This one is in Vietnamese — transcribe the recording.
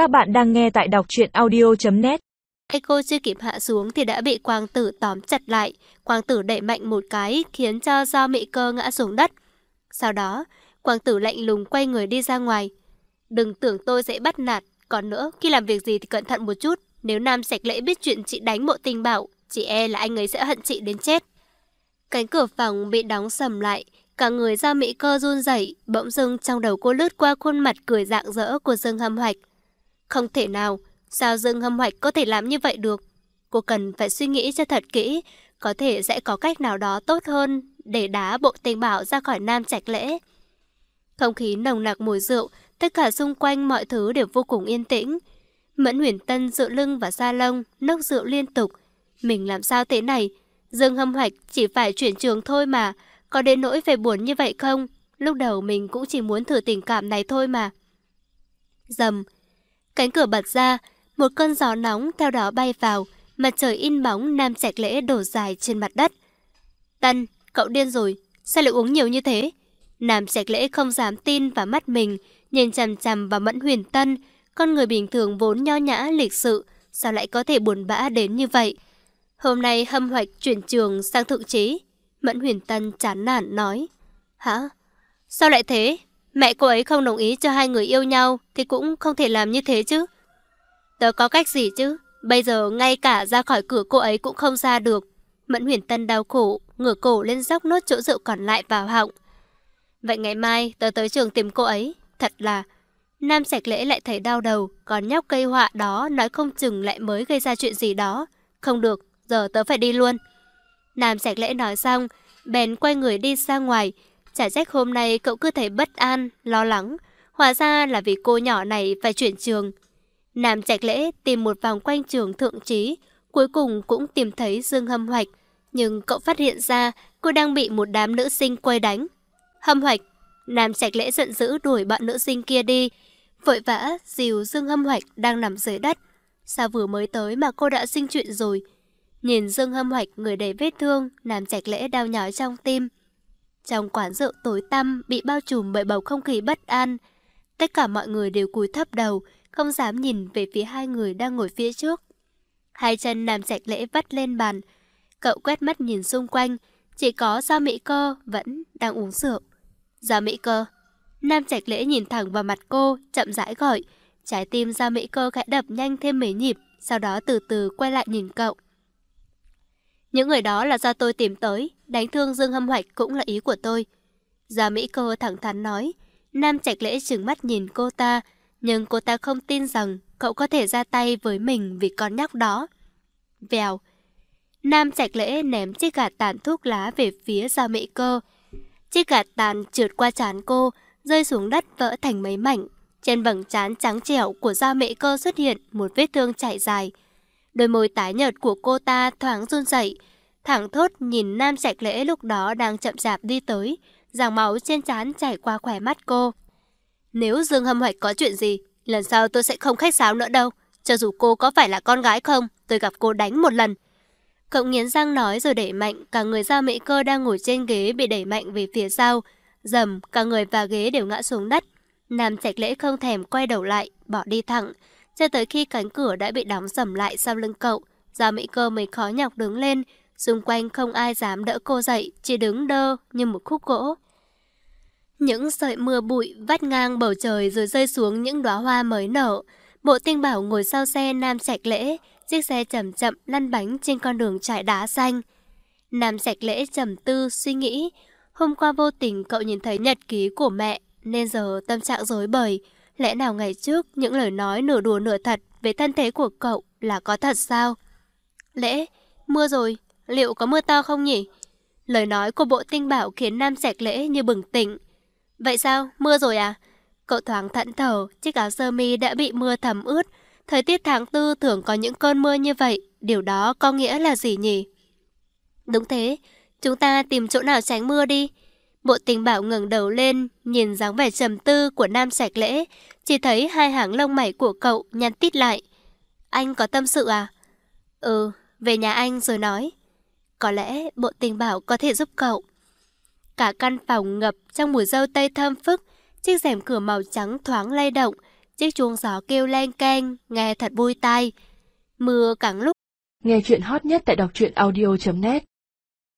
Các bạn đang nghe tại đọc truyện audio.net Echo chưa kịp hạ xuống thì đã bị quang tử tóm chặt lại. Quang tử đẩy mạnh một cái khiến cho do mị cơ ngã xuống đất. Sau đó, quang tử lạnh lùng quay người đi ra ngoài. Đừng tưởng tôi sẽ bắt nạt. Còn nữa, khi làm việc gì thì cẩn thận một chút. Nếu Nam Sạch Lễ biết chuyện chị đánh bộ tình bảo, chị e là anh ấy sẽ hận chị đến chết. Cánh cửa phòng bị đóng sầm lại, cả người do mỹ cơ run rẩy, bỗng dưng trong đầu cô lướt qua khuôn mặt cười rạng rỡ của Dương Hâm Hoạch. Không thể nào, sao Dương Hâm Hoạch có thể làm như vậy được? Cô cần phải suy nghĩ cho thật kỹ, có thể sẽ có cách nào đó tốt hơn để đá bộ tình bảo ra khỏi Nam Trạch Lễ. Không khí nồng nặc mùi rượu, tất cả xung quanh mọi thứ đều vô cùng yên tĩnh. Mẫn huyền tân dựa lưng và sa lông, nốc rượu liên tục. Mình làm sao thế này? Dương hâm hoạch chỉ phải chuyển trường thôi mà. Có đến nỗi phải buồn như vậy không? Lúc đầu mình cũng chỉ muốn thử tình cảm này thôi mà. Dầm. Cánh cửa bật ra, một cơn gió nóng theo đó bay vào, mặt trời in bóng nam trạch lễ đổ dài trên mặt đất. Tân, cậu điên rồi, sao lại uống nhiều như thế? Nam trạch lễ không dám tin vào mắt mình, nhìn chằm chằm vào mẫn huyền tân, con người bình thường vốn nho nhã lịch sự, sao lại có thể buồn bã đến như vậy? Hôm nay hâm hoạch chuyển trường sang thượng trí. Mẫn huyền tân chán nản nói. Hả? Sao lại thế? Mẹ cô ấy không đồng ý cho hai người yêu nhau thì cũng không thể làm như thế chứ. Tớ có cách gì chứ? Bây giờ ngay cả ra khỏi cửa cô ấy cũng không ra được. Mẫn huyền tân đau khổ, ngửa cổ lên dốc nốt chỗ rượu còn lại vào họng. Vậy ngày mai tớ tới trường tìm cô ấy. Thật là... Nam sạch lễ lại thấy đau đầu, còn nhóc cây họa đó nói không chừng lại mới gây ra chuyện gì đó. Không được, giờ tớ phải đi luôn. Nam sạch lễ nói xong, bèn quay người đi ra ngoài. Chả trách hôm nay cậu cứ thấy bất an, lo lắng. Hóa ra là vì cô nhỏ này phải chuyển trường. Nam Trạch Lễ tìm một vòng quanh trường thượng trí, cuối cùng cũng tìm thấy Dương Hâm Hoạch. Nhưng cậu phát hiện ra cô đang bị một đám nữ sinh quay đánh. Hâm Hoạch, Nam Trạch Lễ giận dữ đuổi bọn nữ sinh kia đi. Vội vã dìu Dương Hâm Hoạch đang nằm dưới đất. Sao vừa mới tới mà cô đã sinh chuyện rồi? Nhìn Dương Hâm Hoạch người đầy vết thương, Nam Trạch Lễ đau nhói trong tim. Trong quán rượu tối tăm bị bao trùm bởi bầu không khí bất an. Tất cả mọi người đều cúi thấp đầu, không dám nhìn về phía hai người đang ngồi phía trước. Hai chân Nam Trạch Lễ vắt lên bàn. Cậu quét mắt nhìn xung quanh, chỉ có gia Mỹ Cơ vẫn đang uống rượu. gia Mỹ Cơ. Nam Trạch Lễ nhìn thẳng vào mặt cô, chậm rãi gọi. Trái tim gia Mỹ Cơ khẽ đập nhanh thêm mấy nhịp, sau đó từ từ quay lại nhìn cậu. Những người đó là do tôi tìm tới, đánh thương Dương Hâm Hoạch cũng là ý của tôi. Gia Mỹ Cơ thẳng thắn nói, Nam Trạch Lễ trừng mắt nhìn cô ta, nhưng cô ta không tin rằng cậu có thể ra tay với mình vì con nhóc đó. Vèo. Nam Trạch Lễ ném chiếc gạt tàn thuốc lá về phía Gia Mỹ Cơ. Chiếc gạt tàn trượt qua trán cô, rơi xuống đất vỡ thành mấy mảnh. Trên vầng trán trắng trẻo của Gia Mỹ Cơ xuất hiện một vết thương chảy dài. Đôi môi tái nhợt của cô ta thoáng run rẩy, thẳng thốt nhìn Nam Trạch Lễ lúc đó đang chậm chạp đi tới, dòng máu trên trán chảy qua khỏe mắt cô. Nếu Dương Hâm Hoạch có chuyện gì, lần sau tôi sẽ không khách sáo nữa đâu. Cho dù cô có phải là con gái không, tôi gặp cô đánh một lần. Cậu nghiến răng nói rồi đẩy mạnh, cả người ra mỹ cơ đang ngồi trên ghế bị đẩy mạnh về phía sau. Dầm, cả người và ghế đều ngã xuống đất. Nam Trạch Lễ không thèm quay đầu lại, bỏ đi thẳng. Cho tới khi cánh cửa đã bị đóng sầm lại sau lưng cậu, Gia Mỹ Cơ mới khó nhọc đứng lên. Xung quanh không ai dám đỡ cô dậy, chỉ đứng đơ như một khúc gỗ. Những sợi mưa bụi vắt ngang bầu trời rồi rơi xuống những đóa hoa mới nở. Bộ tinh bảo ngồi sau xe Nam Trạch Lễ, chiếc xe chậm chậm lăn bánh trên con đường trải đá xanh. Nam Trạch Lễ trầm tư suy nghĩ, hôm qua vô tình cậu nhìn thấy nhật ký của mẹ, nên giờ tâm trạng rối bời. Lẽ nào ngày trước những lời nói nửa đùa nửa thật về thân thế của cậu là có thật sao? Lễ, mưa rồi, liệu có mưa to không nhỉ? Lời nói của bộ tinh bảo khiến Nam Trạch Lễ như bừng tỉnh. Vậy sao, mưa rồi à? Cậu thoáng thẫn thờ, chiếc áo sơ mi đã bị mưa thấm ướt. Thời tiết tháng tư thường có những cơn mưa như vậy, điều đó có nghĩa là gì nhỉ? Đúng thế, chúng ta tìm chỗ nào tránh mưa đi. Bộ tình bảo ngẩng đầu lên, nhìn dáng vẻ trầm tư của nam sạch lễ, chỉ thấy hai hàng lông mày của cậu nhăn tít lại. Anh có tâm sự à? Ừ, về nhà anh rồi nói. Có lẽ bộ tình bảo có thể giúp cậu. Cả căn phòng ngập trong mùi dâu tây thơm phức, chiếc rèm cửa màu trắng thoáng lay động, chiếc chuông gió kêu len keng, nghe thật vui tai. Mưa càng lúc. Nghe chuyện hot nhất tại đọc truyện audio.net